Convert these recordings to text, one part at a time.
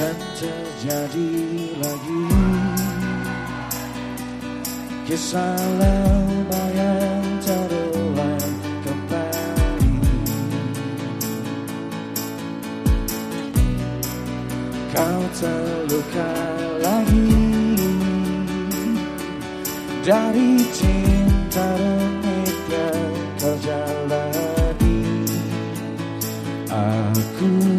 dan terjadi lagi. Kisah lama yang terulang kembali. Kau terluka lagi. Dari cinta remit yang kau aku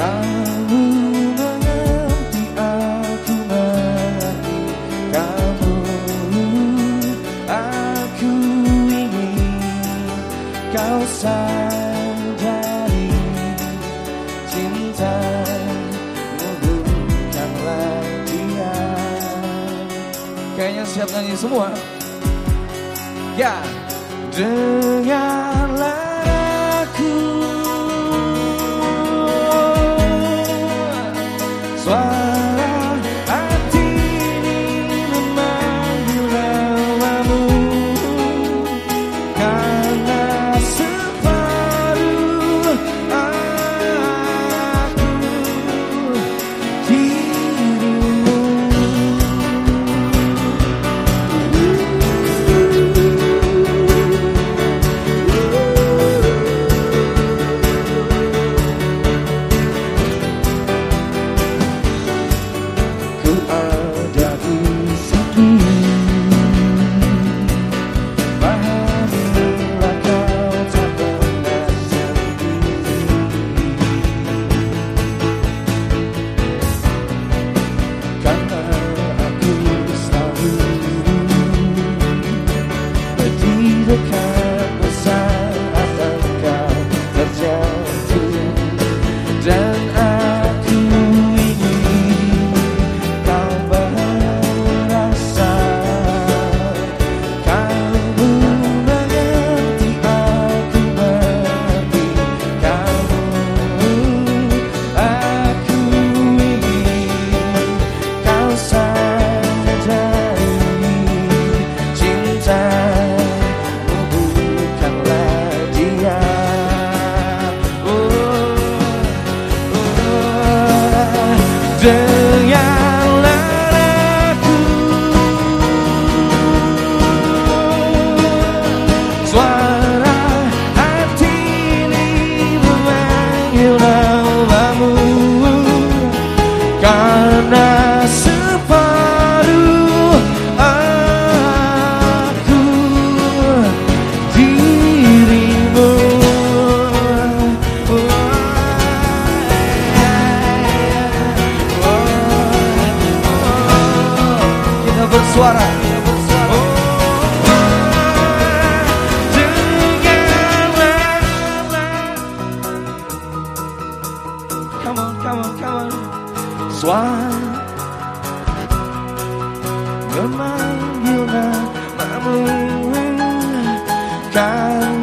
kamu mengerti aku ingin kau dia kayaknya siap nyanyi semua. Ya. Dengarlah aku bersuara Come on, come on, come on. Suara. Memanggil namamu karena